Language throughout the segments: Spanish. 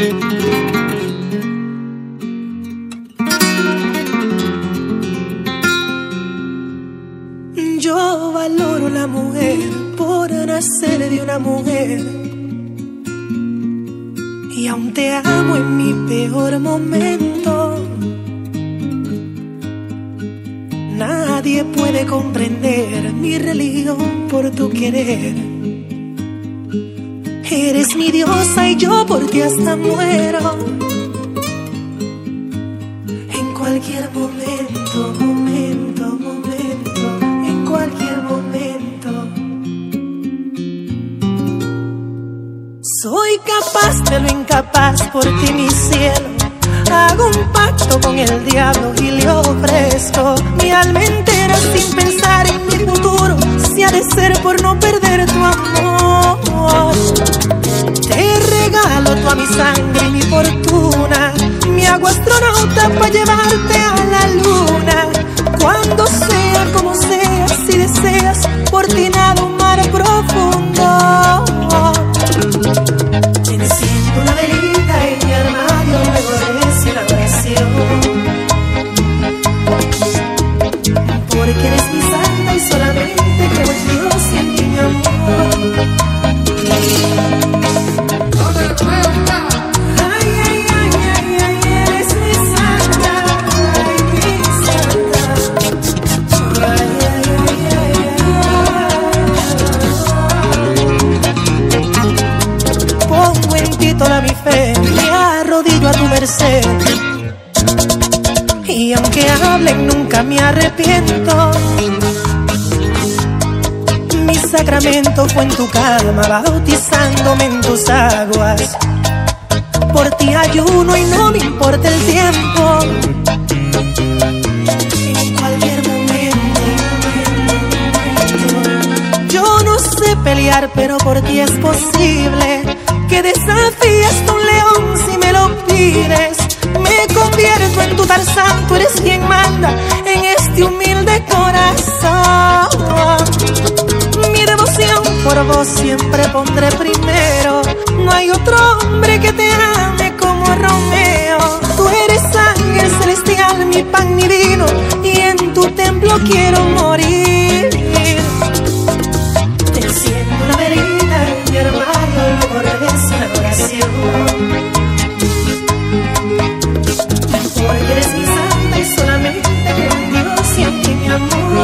Yo valoro la mujer por nacer de una mujer. Y aún te amo en mi peor momento. Nadie puede comprender mi religión por tu querer. Eres mi diosa y yo por ti hasta muero. En cualquier momento, momento, momento, en cualquier momento. Soy capaz de lo incapaz por ti, mi cielo. Hago un pacto con el diablo y le ofrezco mi sangre y mi fortuna. Mi hago astronauta Y aunque hablen, nunca me arrepiento. Mi sacramento fue en tu cama, bautizándome en tus aguas. Por ti ayuno y no me importa el tiempo. En cualquier momento. Yo no sé pelear, pero por ti es posible que desafíes a Tarzán, tú eres quien manda en este humilde corazón. Mi devoción por vos siempre pondré primero. No hay otro hombre que te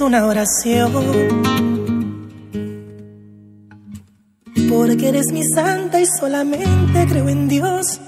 una oración. Porque eres mi santa y solamente creo en Dios